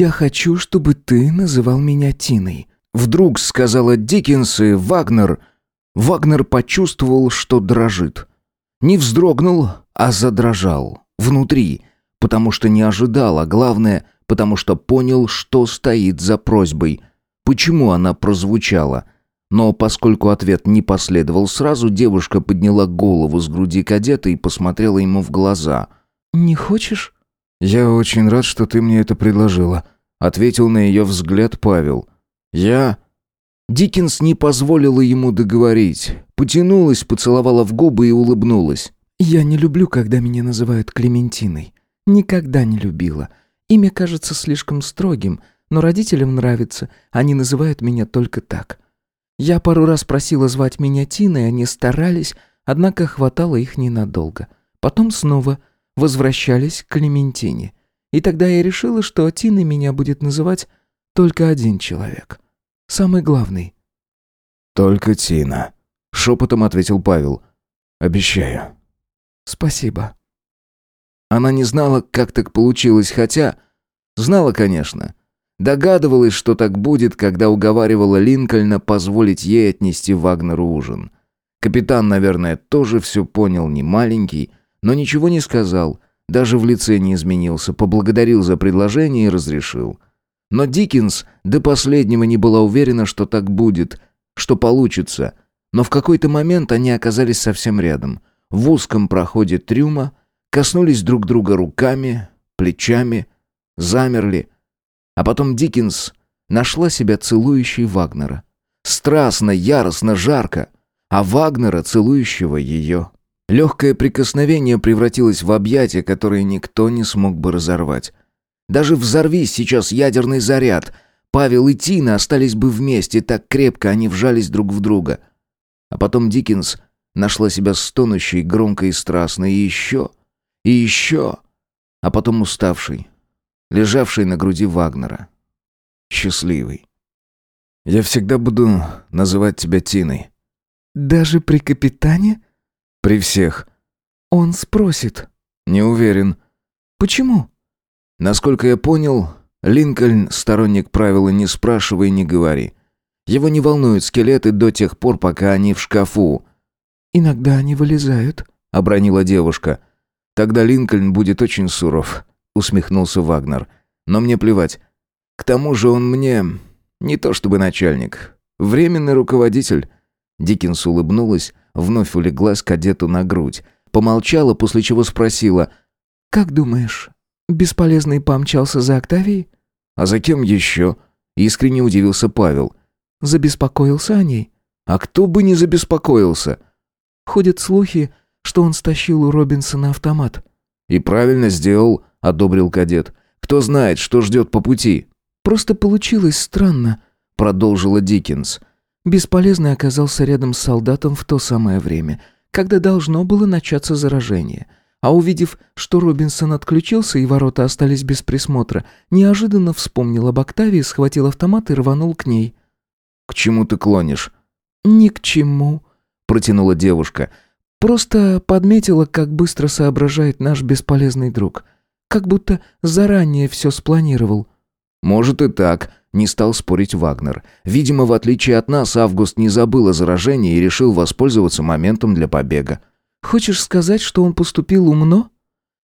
«Я хочу, чтобы ты называл меня Тиной», — вдруг сказала Диккенс и Вагнер. Вагнер почувствовал, что дрожит. Не вздрогнул, а задрожал. Внутри. Потому что не ожидал, а главное, потому что понял, что стоит за просьбой. Почему она прозвучала? Но поскольку ответ не последовал сразу, девушка подняла голову с груди кадета и посмотрела ему в глаза. «Не хочешь?» «Я очень рад, что ты мне это предложила», — ответил на ее взгляд Павел. «Я...» Диккенс не позволила ему договорить. Потянулась, поцеловала в губы и улыбнулась. «Я не люблю, когда меня называют Клементиной. Никогда не любила. Имя кажется слишком строгим, но родителям нравится. Они называют меня только так. Я пару раз просила звать меня Тиной, они старались, однако хватало их ненадолго. Потом снова возвращались к Клементине. И тогда я решила, что Тиной меня будет называть только один человек. Самый главный. «Только Тина», — шепотом ответил Павел. «Обещаю». «Спасибо». Она не знала, как так получилось, хотя... Знала, конечно. Догадывалась, что так будет, когда уговаривала Линкольна позволить ей отнести Вагнеру ужин. Капитан, наверное, тоже все понял, не маленький, но ничего не сказал, даже в лице не изменился, поблагодарил за предложение и разрешил. Но Диккенс до последнего не была уверена, что так будет, что получится. Но в какой-то момент они оказались совсем рядом. В узком проходе трюма, коснулись друг друга руками, плечами, замерли. А потом Диккенс нашла себя целующей Вагнера. Страстно, яростно, жарко. А Вагнера, целующего ее. Легкое прикосновение превратилось в объятие, которое никто не смог бы разорвать. Даже взорвись сейчас ядерный заряд, Павел и Тина остались бы вместе, так крепко они вжались друг в друга. А потом Диккенс нашла себя стонущей, громко и страстно, и еще, и еще, а потом уставший, лежавший на груди Вагнера. Счастливый. «Я всегда буду называть тебя Тиной». «Даже при капитане?» При всех. Он спросит. Не уверен. Почему? Насколько я понял, Линкольн сторонник правила «не спрашивай, не говори». Его не волнуют скелеты до тех пор, пока они в шкафу. «Иногда они вылезают», — обронила девушка. «Тогда Линкольн будет очень суров», — усмехнулся Вагнер. «Но мне плевать. К тому же он мне не то чтобы начальник. Временный руководитель». Диккенс улыбнулась, вновь улеглась кадету на грудь. Помолчала, после чего спросила. «Как думаешь, бесполезный помчался за Октавией?» «А за кем еще?» Искренне удивился Павел. «Забеспокоился о ней?» «А кто бы не забеспокоился?» «Ходят слухи, что он стащил у Робинсона автомат». «И правильно сделал», — одобрил кадет. «Кто знает, что ждет по пути». «Просто получилось странно», — продолжила Диккенс. Бесполезный оказался рядом с солдатом в то самое время, когда должно было начаться заражение. А увидев, что Робинсон отключился и ворота остались без присмотра, неожиданно вспомнил об Октавии, схватил автомат и рванул к ней. «К чему ты клонишь?» «Ни к чему», — протянула девушка. «Просто подметила, как быстро соображает наш бесполезный друг. Как будто заранее все спланировал». «Может и так», не стал спорить Вагнер. Видимо, в отличие от нас, Август не забыл о заражении и решил воспользоваться моментом для побега. «Хочешь сказать, что он поступил умно?»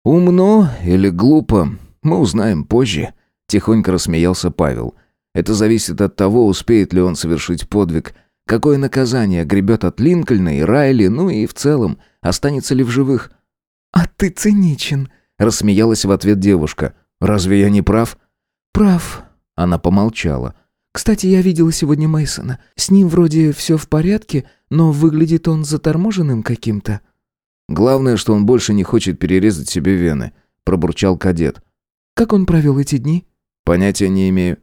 «Умно или глупо, мы узнаем позже», — тихонько рассмеялся Павел. «Это зависит от того, успеет ли он совершить подвиг, какое наказание гребет от Линкольна и Райли, ну и в целом, останется ли в живых». «А ты циничен», — рассмеялась в ответ девушка. «Разве я не прав?» «Прав», она помолчала. «Кстати, я видела сегодня Мейсона. С ним вроде все в порядке, но выглядит он заторможенным каким-то». «Главное, что он больше не хочет перерезать себе вены», — пробурчал кадет. «Как он провел эти дни?» «Понятия не имею».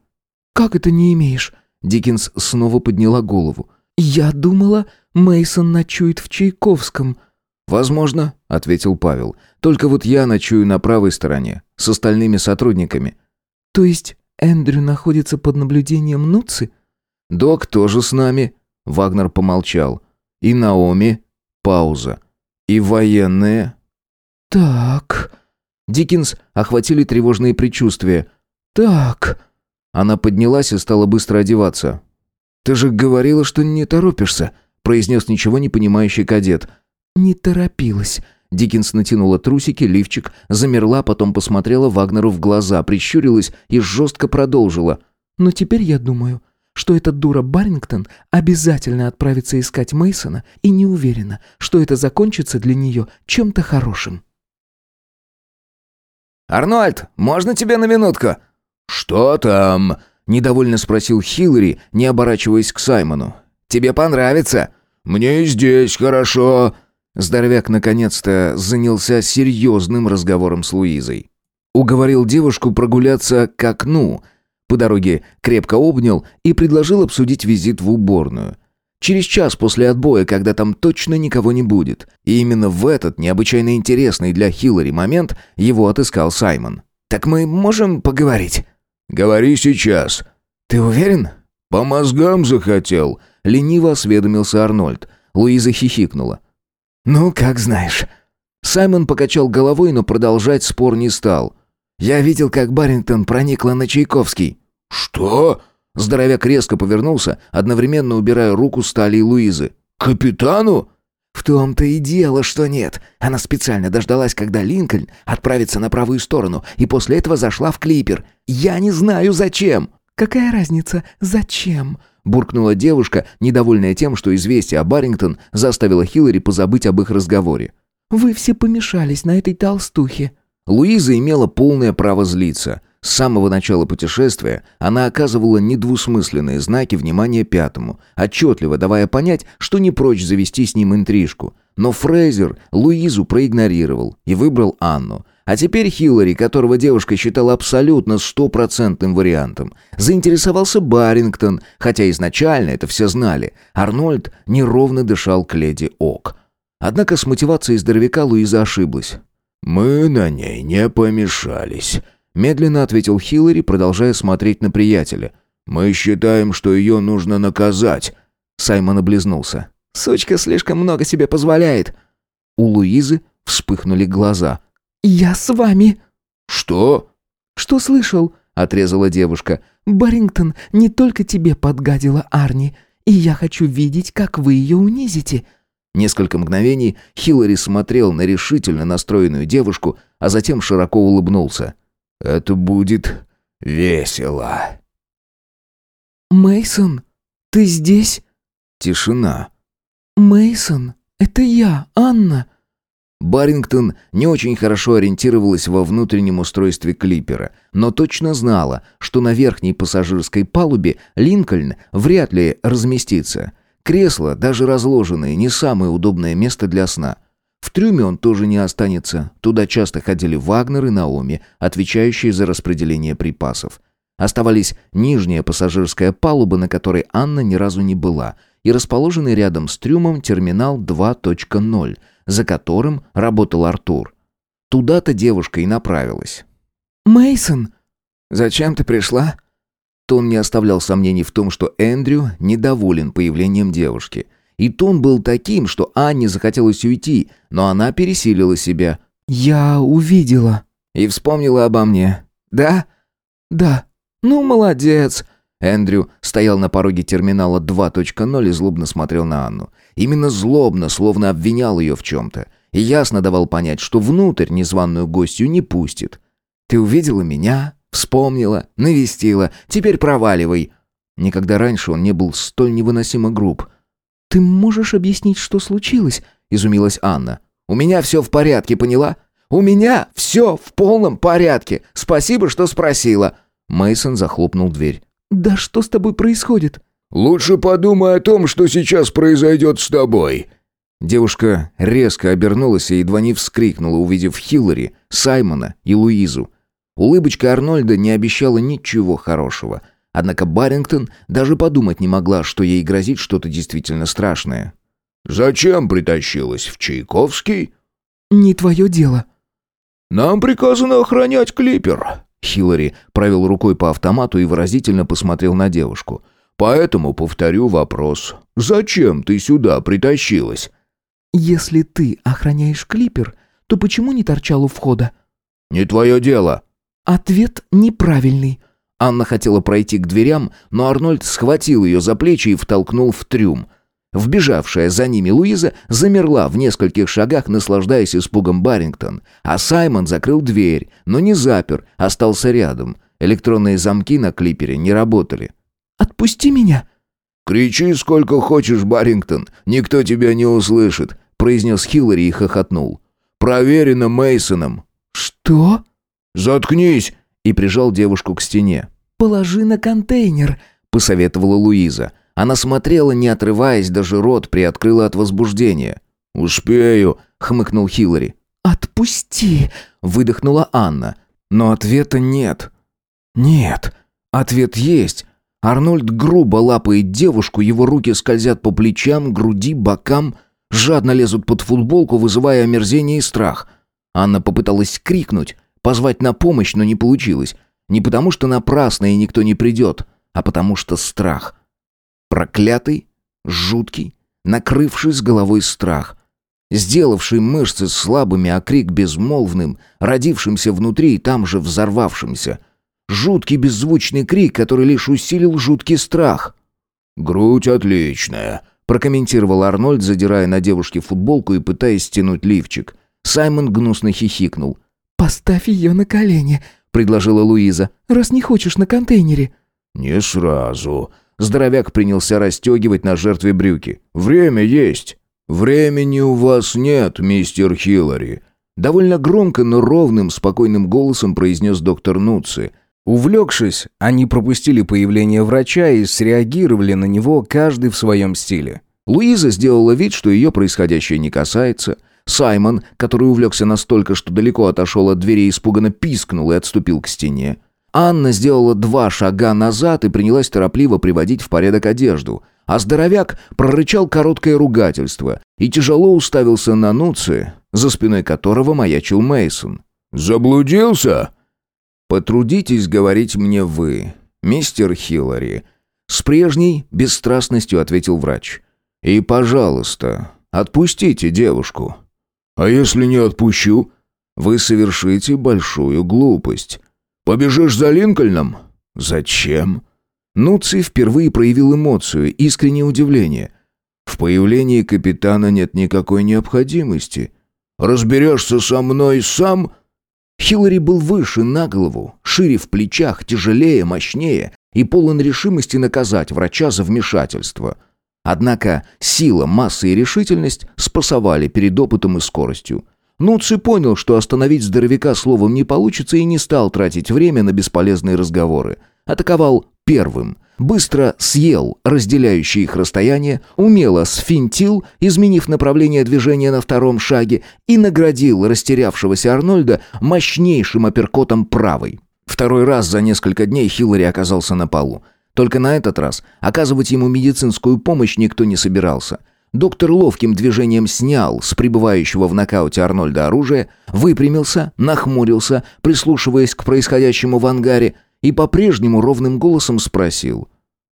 «Как это не имеешь?» Диккенс снова подняла голову. «Я думала, Мейсон ночует в Чайковском». «Возможно», — ответил Павел. «Только вот я ночую на правой стороне, с остальными сотрудниками». «То есть Эндрю находится под наблюдением Нуци? Док тоже с нами. Вагнер помолчал. И Наоми. Пауза. И военные. Так. Диккенс охватили тревожные предчувствия. «Так...» Она поднялась и стала быстро одеваться. «Ты же говорила, что не торопишься», — произнес ничего не понимающий кадет. «Не торопилась». Диккенс натянула трусики, лифчик, замерла, потом посмотрела Вагнеру в глаза, прищурилась и жестко продолжила. «Но теперь я думаю, что эта дура Барингтон обязательно отправится искать Мейсона и не уверена, что это закончится для нее чем-то хорошим». «Арнольд, можно тебе на минутку?» «Что там?» — недовольно спросил Хиллари, не оборачиваясь к Саймону. «Тебе понравится?» «Мне здесь хорошо». Здоровяк наконец-то занялся серьезным разговором с Луизой. Уговорил девушку прогуляться к окну. По дороге крепко обнял и предложил обсудить визит в уборную. Через час после отбоя, когда там точно никого не будет. И именно в этот необычайно интересный для Хиллари момент его отыскал Саймон. «Так мы можем поговорить?» «Говори сейчас». «Ты уверен?» «По мозгам захотел», — лениво осведомился Арнольд. Луиза хихикнула. «Ну, как знаешь». Саймон покачал головой, но продолжать спор не стал. «Я видел, как Баррингтон проникла на Чайковский». «Что?» Здоровяк резко повернулся, одновременно убирая руку с талии Луизы. «Капитану?» «В том-то и дело, что нет. Она специально дождалась, когда Линкольн отправится на правую сторону, и после этого зашла в клипер. Я не знаю, зачем». «Какая разница, зачем?» Буркнула девушка, недовольная тем, что известие о Баррингтон заставило Хиллари позабыть об их разговоре. «Вы все помешались на этой толстухе». Луиза имела полное право злиться. С самого начала путешествия она оказывала недвусмысленные знаки внимания пятому, отчетливо давая понять, что не прочь завести с ним интрижку. Но Фрейзер Луизу проигнорировал и выбрал Анну. А теперь Хиллари, которого девушка считала абсолютно стопроцентным вариантом, заинтересовался Барингтон, хотя изначально это все знали. Арнольд неровно дышал к леди Ок. Однако с мотивацией здоровяка Луиза ошиблась. «Мы на ней не помешались», Медленно ответил Хиллари, продолжая смотреть на приятеля. «Мы считаем, что ее нужно наказать». Саймон облизнулся. «Сучка слишком много себе позволяет». У Луизы вспыхнули глаза. «Я с вами». «Что?» «Что слышал?» — отрезала девушка. «Барингтон не только тебе подгадила Арни, и я хочу видеть, как вы ее унизите». Несколько мгновений Хиллари смотрел на решительно настроенную девушку, а затем широко улыбнулся. Это будет весело. Мейсон, ты здесь? Тишина. Мейсон, это я, Анна. Барингтон не очень хорошо ориентировалась во внутреннем устройстве клипера, но точно знала, что на верхней пассажирской палубе Линкольн вряд ли разместится. Кресла, даже разложенные, не самое удобное место для сна. В трюме он тоже не останется. Туда часто ходили Вагнер и Наоми, отвечающие за распределение припасов. Оставались нижняя пассажирская палуба, на которой Анна ни разу не была, и расположенный рядом с трюмом терминал 2.0, за которым работал Артур. Туда-то девушка и направилась. Мейсон, зачем ты пришла?» Тон не оставлял сомнений в том, что Эндрю недоволен появлением девушки. И тон был таким, что Анне захотелось уйти, но она пересилила себя. «Я увидела». «И вспомнила обо мне». «Да?» «Да». «Ну, молодец». Эндрю стоял на пороге терминала 2.0 и злобно смотрел на Анну. Именно злобно, словно обвинял ее в чем-то. И ясно давал понять, что внутрь незваную гостью не пустит. «Ты увидела меня, вспомнила, навестила, теперь проваливай». Никогда раньше он не был столь невыносимо груб. «Ты можешь объяснить, что случилось?» – изумилась Анна. «У меня все в порядке, поняла? У меня все в полном порядке. Спасибо, что спросила». Мейсон захлопнул дверь. «Да что с тобой происходит?» «Лучше подумай о том, что сейчас произойдет с тобой». Девушка резко обернулась и едва не вскрикнула, увидев Хиллари, Саймона и Луизу. Улыбочка Арнольда не обещала ничего хорошего – Однако Барингтон даже подумать не могла, что ей грозит что-то действительно страшное. «Зачем притащилась в Чайковский?» «Не твое дело». «Нам приказано охранять клипер». Хиллари провел рукой по автомату и выразительно посмотрел на девушку. «Поэтому повторю вопрос. Зачем ты сюда притащилась?» «Если ты охраняешь клипер, то почему не торчал у входа?» «Не твое дело». «Ответ неправильный». Анна хотела пройти к дверям, но Арнольд схватил ее за плечи и втолкнул в трюм. Вбежавшая за ними Луиза замерла в нескольких шагах, наслаждаясь испугом Баррингтон, а Саймон закрыл дверь, но не запер, остался рядом. Электронные замки на клипере не работали. «Отпусти меня!» «Кричи сколько хочешь, Баррингтон, никто тебя не услышит», произнес Хиллари и хохотнул. «Проверено Мейсоном. «Что?» «Заткнись!» и прижал девушку к стене. «Положи на контейнер», — посоветовала Луиза. Она смотрела, не отрываясь, даже рот приоткрыла от возбуждения. «Успею», — хмыкнул Хиллари. «Отпусти», — выдохнула Анна. Но ответа нет. Нет, ответ есть. Арнольд грубо лапает девушку, его руки скользят по плечам, груди, бокам, жадно лезут под футболку, вызывая омерзение и страх. Анна попыталась крикнуть, позвать на помощь, но не получилось. Не потому что напрасно и никто не придет, а потому что страх. Проклятый, жуткий, накрывший с головой страх. Сделавший мышцы слабыми, а крик безмолвным, родившимся внутри и там же взорвавшимся. Жуткий беззвучный крик, который лишь усилил жуткий страх. «Грудь отличная», — прокомментировал Арнольд, задирая на девушке футболку и пытаясь стянуть лифчик. Саймон гнусно хихикнул. «Поставь ее на колени», — предложила Луиза, «раз не хочешь на контейнере». «Не сразу». Здоровяк принялся расстегивать на жертве брюки. «Время есть». «Времени у вас нет, мистер Хиллари», Довольно громко, но ровным, спокойным голосом произнес доктор Нуци. Увлекшись, они пропустили появление врача и среагировали на него каждый в своем стиле. Луиза сделала вид, что ее происходящее не касается. Саймон, который увлекся настолько, что далеко отошел от двери, испуганно пискнул и отступил к стене. Анна сделала два шага назад и принялась торопливо приводить в порядок одежду. А здоровяк прорычал короткое ругательство и тяжело уставился на Нуци, за спиной которого маячил Мейсон. «Заблудился?» «Потрудитесь говорить мне вы, мистер Хиллари», — с прежней бесстрастностью ответил врач. «И, пожалуйста, отпустите девушку». «А если не отпущу?» «Вы совершите большую глупость». «Побежишь за Линкольном?» «Зачем?» Нуций впервые проявил эмоцию, искреннее удивление. «В появлении капитана нет никакой необходимости. Разберешься со мной сам?» Хиллари был выше на голову, шире в плечах, тяжелее, мощнее и полон решимости наказать врача за вмешательство. Однако сила, масса и решительность спасовали перед опытом и скоростью. Нуци понял, что остановить здоровяка словом не получится и не стал тратить время на бесполезные разговоры. Атаковал первым. Быстро съел разделяющее их расстояние, умело сфинтил, изменив направление движения на втором шаге, и наградил растерявшегося Арнольда мощнейшим апперкотом правой. Второй раз за несколько дней Хиллари оказался на полу. Только на этот раз оказывать ему медицинскую помощь никто не собирался. Доктор ловким движением снял с пребывающего в нокауте Арнольда оружие, выпрямился, нахмурился, прислушиваясь к происходящему в ангаре, и по-прежнему ровным голосом спросил.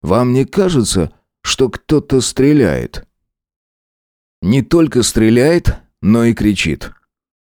«Вам не кажется, что кто-то стреляет?» Не только стреляет, но и кричит.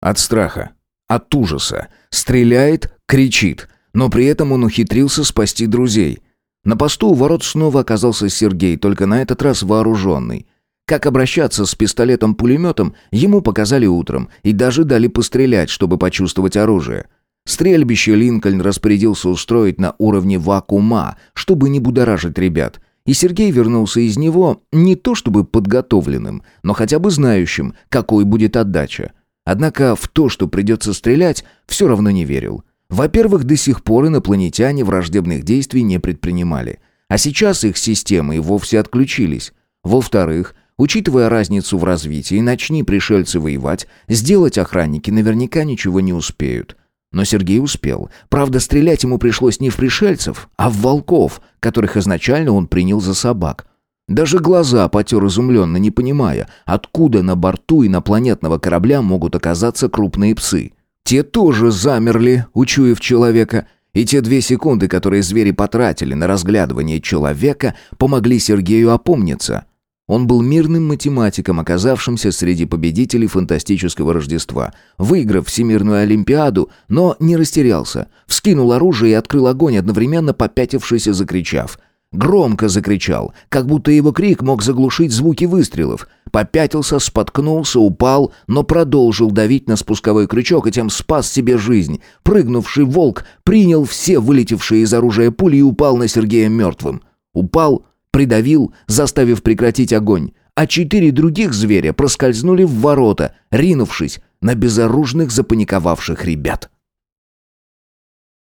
От страха, от ужаса. Стреляет, кричит, но при этом он ухитрился спасти друзей. На посту у ворот снова оказался Сергей, только на этот раз вооруженный. Как обращаться с пистолетом-пулеметом, ему показали утром и даже дали пострелять, чтобы почувствовать оружие. Стрельбище Линкольн распорядился устроить на уровне вакуума, чтобы не будоражить ребят. И Сергей вернулся из него не то чтобы подготовленным, но хотя бы знающим, какой будет отдача. Однако в то, что придется стрелять, все равно не верил. Во-первых, до сих пор инопланетяне враждебных действий не предпринимали. А сейчас их системы и вовсе отключились. Во-вторых, учитывая разницу в развитии, начни пришельцы воевать, сделать охранники наверняка ничего не успеют. Но Сергей успел. Правда, стрелять ему пришлось не в пришельцев, а в волков, которых изначально он принял за собак. Даже глаза потер изумленно, не понимая, откуда на борту инопланетного корабля могут оказаться крупные псы. Те тоже замерли, учуяв человека, и те две секунды, которые звери потратили на разглядывание человека, помогли Сергею опомниться. Он был мирным математиком, оказавшимся среди победителей фантастического Рождества, выиграв Всемирную Олимпиаду, но не растерялся, вскинул оружие и открыл огонь, одновременно попятившись и закричав. Громко закричал, как будто его крик мог заглушить звуки выстрелов. Попятился, споткнулся, упал, но продолжил давить на спусковой крючок и тем спас себе жизнь. Прыгнувший волк принял все вылетевшие из оружия пули и упал на Сергея мертвым. Упал, придавил, заставив прекратить огонь, а четыре других зверя проскользнули в ворота, ринувшись на безоружных запаниковавших ребят.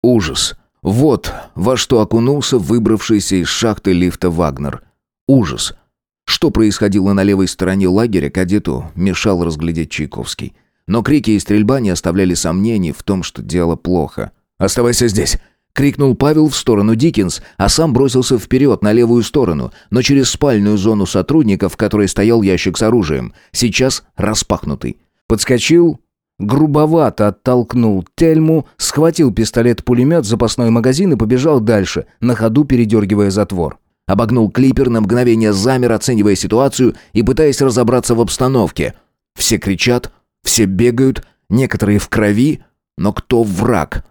Ужас. Вот во что окунулся выбравшийся из шахты лифта Вагнер. Ужас. Что происходило на левой стороне лагеря, кадету мешал разглядеть Чайковский. Но крики и стрельба не оставляли сомнений в том, что дело плохо. «Оставайся здесь!» Крикнул Павел в сторону Диккенс, а сам бросился вперед на левую сторону, но через спальную зону сотрудников, в которой стоял ящик с оружием, сейчас распахнутый. Подскочил, грубовато оттолкнул Тельму, схватил пистолет-пулемет, запасной магазин и побежал дальше, на ходу передергивая затвор. Обогнул клипер, на мгновение замер, оценивая ситуацию и пытаясь разобраться в обстановке. Все кричат, все бегают, некоторые в крови, но кто враг?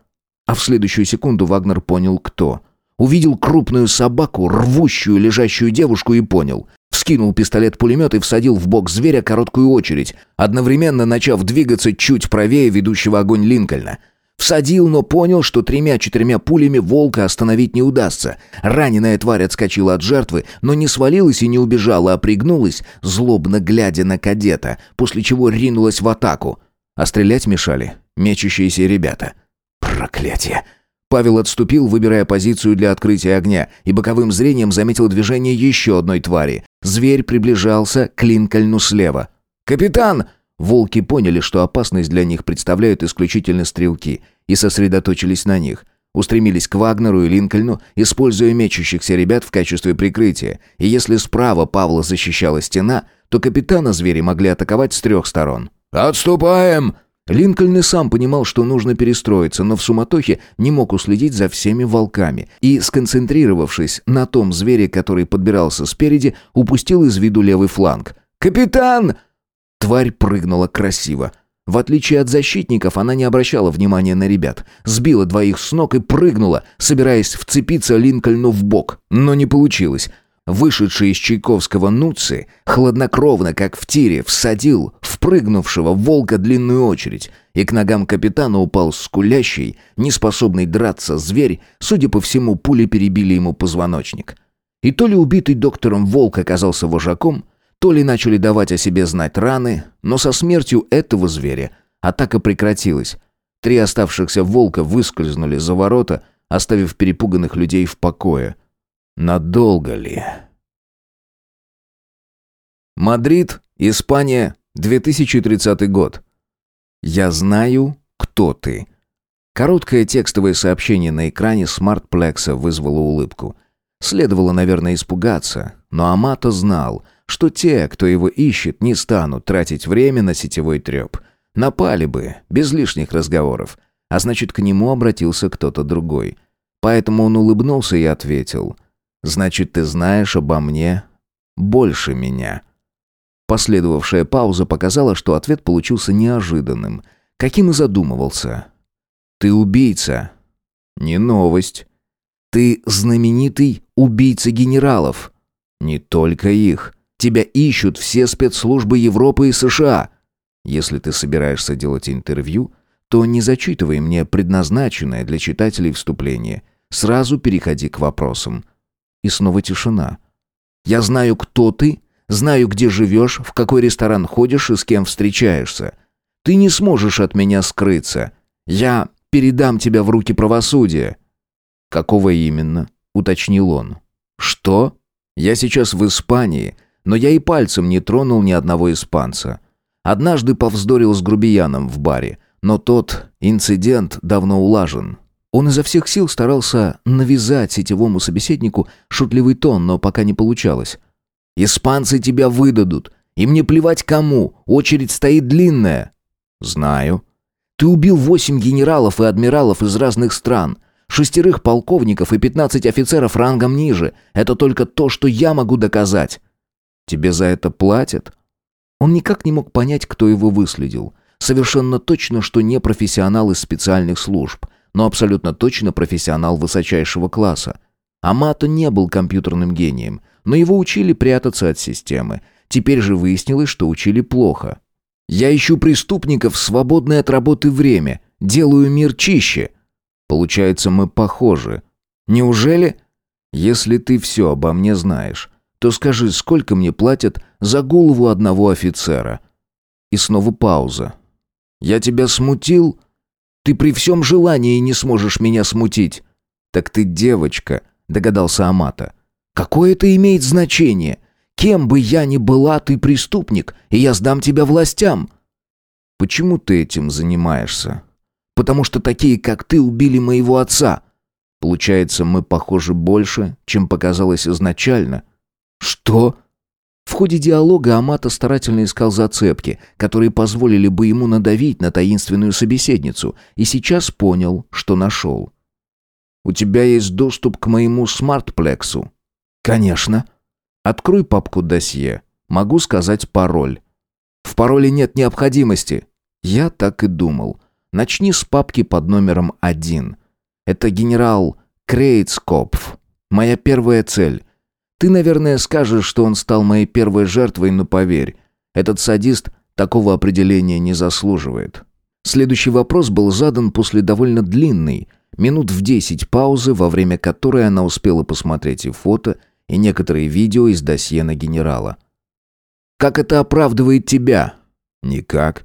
А в следующую секунду Вагнер понял, кто. Увидел крупную собаку, рвущую лежащую девушку и понял. Вскинул пистолет-пулемет и всадил в бок зверя короткую очередь, одновременно начав двигаться чуть правее ведущего огонь Линкольна. Всадил, но понял, что тремя-четырьмя пулями волка остановить не удастся. Раненая тварь отскочила от жертвы, но не свалилась и не убежала, а пригнулась, злобно глядя на кадета, после чего ринулась в атаку. А стрелять мешали мечущиеся ребята. Проклятие! Павел отступил, выбирая позицию для открытия огня, и боковым зрением заметил движение еще одной твари. Зверь приближался к Линкольну слева. «Капитан!» Волки поняли, что опасность для них представляют исключительно стрелки, и сосредоточились на них. Устремились к Вагнеру и Линкольну, используя мечущихся ребят в качестве прикрытия. И если справа Павла защищала стена, то капитана звери могли атаковать с трех сторон. «Отступаем!» Линкольн и сам понимал, что нужно перестроиться, но в суматохе не мог уследить за всеми волками и, сконцентрировавшись на том звере, который подбирался спереди, упустил из виду левый фланг. «Капитан!» Тварь прыгнула красиво. В отличие от защитников, она не обращала внимания на ребят. Сбила двоих с ног и прыгнула, собираясь вцепиться Линкольну в бок. Но не получилось. Вышедший из Чайковского Нуци, хладнокровно, как в тире, всадил впрыгнувшего в волка длинную очередь, и к ногам капитана упал скулящий, неспособный драться зверь, судя по всему, пули перебили ему позвоночник. И то ли убитый доктором волк оказался вожаком, то ли начали давать о себе знать раны, но со смертью этого зверя атака прекратилась. Три оставшихся волка выскользнули за ворота, оставив перепуганных людей в покое – Надолго ли? Мадрид, Испания, 2030 год. Я знаю, кто ты. Короткое текстовое сообщение на экране смартплекса вызвало улыбку. Следовало, наверное, испугаться, но Амато знал, что те, кто его ищет, не станут тратить время на сетевой треп. Напали бы, без лишних разговоров. А значит, к нему обратился кто-то другой. Поэтому он улыбнулся и ответил. Значит, ты знаешь обо мне больше меня». Последовавшая пауза показала, что ответ получился неожиданным, каким и задумывался. «Ты убийца». «Не новость». «Ты знаменитый убийца генералов». «Не только их. Тебя ищут все спецслужбы Европы и США». «Если ты собираешься делать интервью, то не зачитывай мне предназначенное для читателей вступление. Сразу переходи к вопросам. И снова тишина. «Я знаю, кто ты, знаю, где живешь, в какой ресторан ходишь и с кем встречаешься. Ты не сможешь от меня скрыться. Я передам тебя в руки правосудия». «Какого именно?» — уточнил он. «Что? Я сейчас в Испании, но я и пальцем не тронул ни одного испанца. Однажды повздорил с грубияном в баре, но тот инцидент давно улажен. Он изо всех сил старался навязать сетевому собеседнику шутливый тон, но пока не получалось. «Испанцы тебя выдадут. И мне плевать кому. Очередь стоит длинная». «Знаю». «Ты убил восемь генералов и адмиралов из разных стран. Шестерых полковников и пятнадцать офицеров рангом ниже. Это только то, что я могу доказать». Тебе за это платят?» Он никак не мог понять, кто его выследил. Совершенно точно, что не профессионал из специальных служб, но абсолютно точно профессионал высочайшего класса. Амато не был компьютерным гением, но его учили прятаться от системы. Теперь же выяснилось, что учили плохо. «Я ищу преступников в свободное от работы время. Делаю мир чище». Получается, мы похожи. Неужели? Если ты все обо мне знаешь, то скажи, сколько мне платят за голову одного офицера?» И снова пауза. «Я тебя смутил? Ты при всем желании не сможешь меня смутить». «Так ты девочка», — догадался Амата. «Какое это имеет значение? Кем бы я ни была, ты преступник, и я сдам тебя властям». «Почему ты этим занимаешься?» «Потому что такие, как ты, убили моего отца». «Получается, мы похожи больше, чем показалось изначально». «Что?» В ходе диалога Амата старательно искал зацепки, которые позволили бы ему надавить на таинственную собеседницу, и сейчас понял, что нашел. «У тебя есть доступ к моему смартплексу?» «Конечно». «Открой папку досье. Могу сказать пароль». «В пароле нет необходимости». «Я так и думал. Начни с папки под номером один. Это генерал Крейцкопф. Моя первая цель». Ты, наверное, скажешь, что он стал моей первой жертвой, но поверь, этот садист такого определения не заслуживает. Следующий вопрос был задан после довольно длинной, минут в десять паузы, во время которой она успела посмотреть и фото, и некоторые видео из досье на генерала. «Как это оправдывает тебя?» «Никак.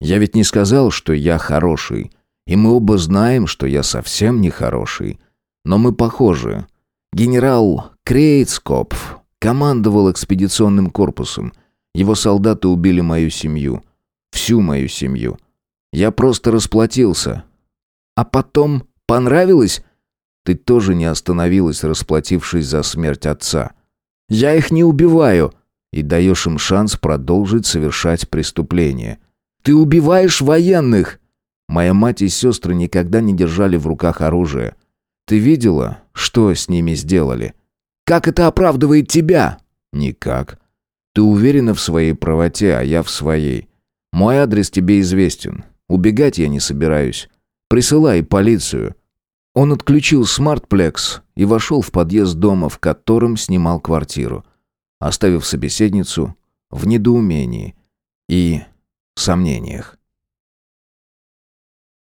Я ведь не сказал, что я хороший, и мы оба знаем, что я совсем не хороший. Но мы похожи. Генерал Крейцкопф командовал экспедиционным корпусом. Его солдаты убили мою семью. Всю мою семью. Я просто расплатился. А потом понравилось? Ты тоже не остановилась, расплатившись за смерть отца. Я их не убиваю. И даешь им шанс продолжить совершать преступления. Ты убиваешь военных. Моя мать и сестры никогда не держали в руках оружие. Ты видела, что с ними сделали? Как это оправдывает тебя? Никак. Ты уверена в своей правоте, а я в своей. Мой адрес тебе известен. Убегать я не собираюсь. Присылай полицию. Он отключил смартплекс и вошел в подъезд дома, в котором снимал квартиру, оставив собеседницу в недоумении и сомнениях.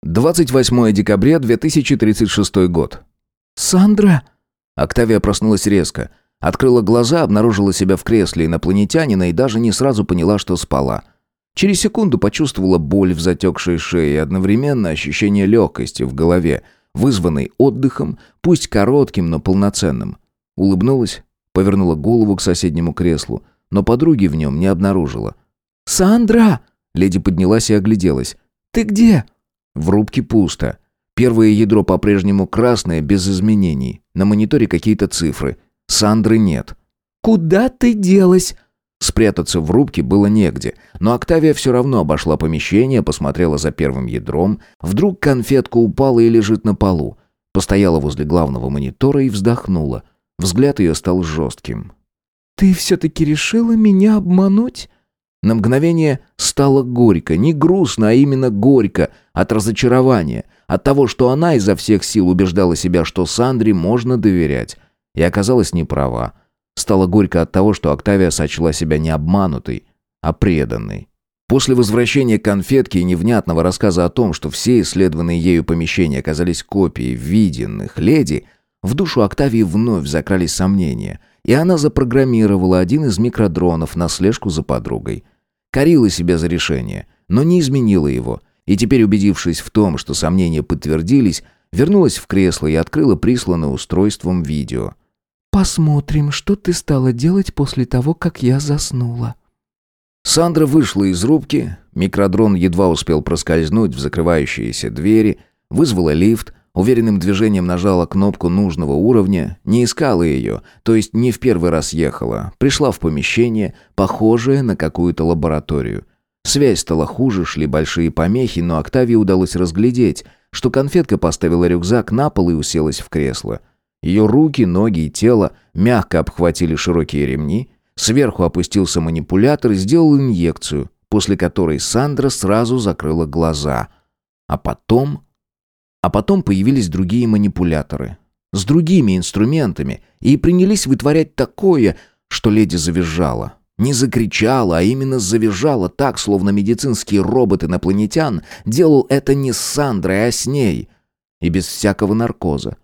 28 декабря 2036 год. «Сандра!» Октавия проснулась резко. Открыла глаза, обнаружила себя в кресле инопланетянина и даже не сразу поняла, что спала. Через секунду почувствовала боль в затекшей шее и одновременно ощущение легкости в голове, вызванной отдыхом, пусть коротким, но полноценным. Улыбнулась, повернула голову к соседнему креслу, но подруги в нем не обнаружила. «Сандра!» Леди поднялась и огляделась. «Ты где?» В рубке пусто. Первое ядро по-прежнему красное, без изменений. На мониторе какие-то цифры. Сандры нет. «Куда ты делась?» Спрятаться в рубке было негде, но Октавия все равно обошла помещение, посмотрела за первым ядром. Вдруг конфетка упала и лежит на полу. Постояла возле главного монитора и вздохнула. Взгляд ее стал жестким. «Ты все-таки решила меня обмануть?» На мгновение стало горько, не грустно, а именно горько от разочарования, от того, что она изо всех сил убеждала себя, что Сандре можно доверять, и оказалась неправа. Стало горько от того, что Октавия сочла себя не обманутой, а преданной. После возвращения конфетки и невнятного рассказа о том, что все исследованные ею помещения оказались копией виденных леди, в душу Октавии вновь закрались сомнения, и она запрограммировала один из микродронов на слежку за подругой – Корила себя за решение, но не изменила его, и теперь, убедившись в том, что сомнения подтвердились, вернулась в кресло и открыла присланное устройством видео. «Посмотрим, что ты стала делать после того, как я заснула». Сандра вышла из рубки, микродрон едва успел проскользнуть в закрывающиеся двери, вызвала лифт, Уверенным движением нажала кнопку нужного уровня, не искала ее, то есть не в первый раз ехала. Пришла в помещение, похожее на какую-то лабораторию. Связь стала хуже, шли большие помехи, но Октавии удалось разглядеть, что конфетка поставила рюкзак на пол и уселась в кресло. Ее руки, ноги и тело мягко обхватили широкие ремни, Сверху опустился манипулятор и сделал инъекцию, после которой Сандра сразу закрыла глаза. А потом... А потом появились другие манипуляторы. С другими инструментами. И принялись вытворять такое, что леди завизжала. Не закричала, а именно завизжала так, словно медицинский робот инопланетян делал это не с Сандрой, а с ней. И без всякого наркоза.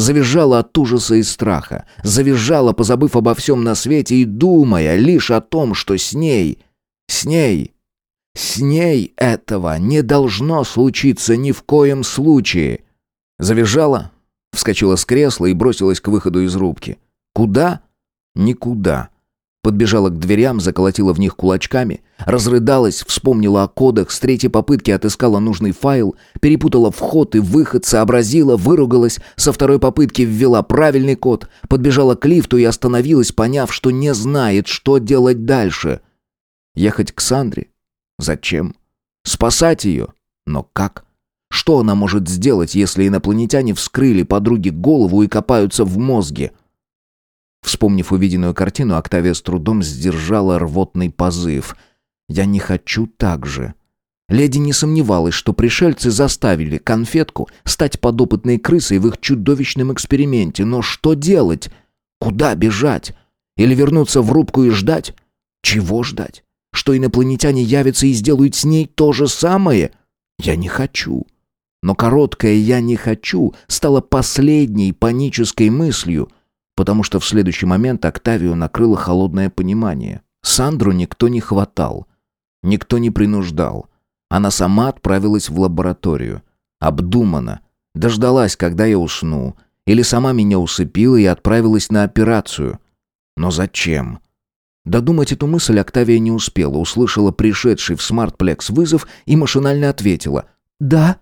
Завизжала от ужаса и страха. Завизжала, позабыв обо всем на свете и думая лишь о том, что с ней, с ней, с ней этого не должно случиться ни в коем случае. Завизжала, вскочила с кресла и бросилась к выходу из рубки. Куда? Никуда. Подбежала к дверям, заколотила в них кулачками, разрыдалась, вспомнила о кодах, с третьей попытки отыскала нужный файл, перепутала вход и выход, сообразила, выругалась, со второй попытки ввела правильный код, подбежала к лифту и остановилась, поняв, что не знает, что делать дальше. Ехать к Сандре? Зачем? Спасать ее? Но как? Что она может сделать, если инопланетяне вскрыли подруге голову и копаются в мозге? Вспомнив увиденную картину, Октавия с трудом сдержала рвотный позыв. «Я не хочу так же». Леди не сомневалась, что пришельцы заставили конфетку стать подопытной крысой в их чудовищном эксперименте. Но что делать? Куда бежать? Или вернуться в рубку и ждать? Чего ждать? Что инопланетяне явятся и сделают с ней то же самое? Я не хочу. Но короткое «я не хочу» стало последней панической мыслью — потому что в следующий момент Октавию накрыло холодное понимание. Сандру никто не хватал, никто не принуждал. Она сама отправилась в лабораторию. Обдуманно. Дождалась, когда я усну. Или сама меня усыпила и отправилась на операцию. Но зачем? Додумать эту мысль Октавия не успела, услышала пришедший в смартплекс вызов и машинально ответила. «Да».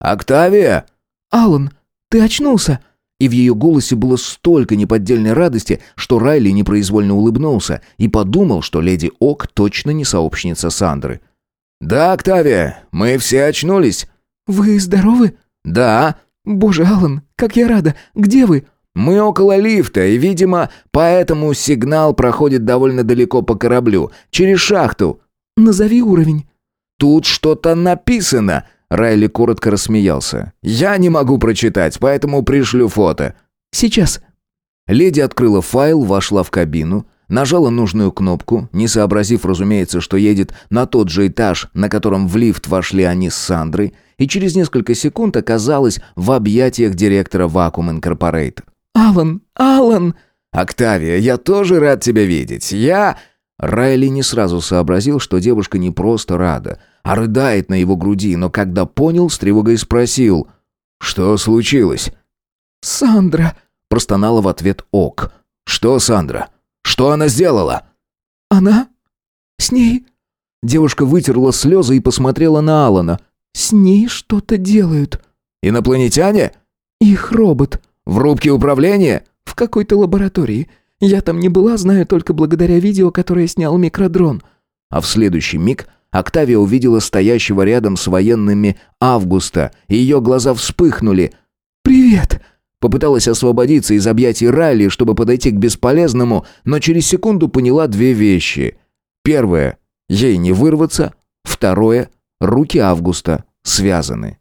«Октавия!» «Алан, ты очнулся?» И в ее голосе было столько неподдельной радости, что Райли непроизвольно улыбнулся и подумал, что леди Ок точно не сообщница Сандры. «Да, Октавия, мы все очнулись». «Вы здоровы?» «Да». «Боже, Алан, как я рада! Где вы?» «Мы около лифта, и, видимо, поэтому сигнал проходит довольно далеко по кораблю, через шахту». «Назови уровень». «Тут что-то написано», Райли коротко рассмеялся. «Я не могу прочитать, поэтому пришлю фото». «Сейчас». Леди открыла файл, вошла в кабину, нажала нужную кнопку, не сообразив, разумеется, что едет на тот же этаж, на котором в лифт вошли они с Сандрой, и через несколько секунд оказалась в объятиях директора Vacuum Incorporated. «Алан! Алан!» «Октавия, я тоже рад тебя видеть. Я...» Райли не сразу сообразил, что девушка не просто рада, а рыдает на его груди, но когда понял, с тревогой спросил «Что случилось?» «Сандра!» – простонала в ответ Ок. «Что Сандра? Что она сделала?» «Она? С ней?» Девушка вытерла слезы и посмотрела на Алана. «С ней что-то делают». «Инопланетяне?» «Их робот». «В рубке управления?» «В какой-то лаборатории. Я там не была, знаю только благодаря видео, которое снял микродрон». А в следующий миг Октавия увидела стоящего рядом с военными Августа, и ее глаза вспыхнули. «Привет!» Попыталась освободиться из объятий Райли, чтобы подойти к бесполезному, но через секунду поняла две вещи. Первое — ей не вырваться. Второе — руки Августа связаны.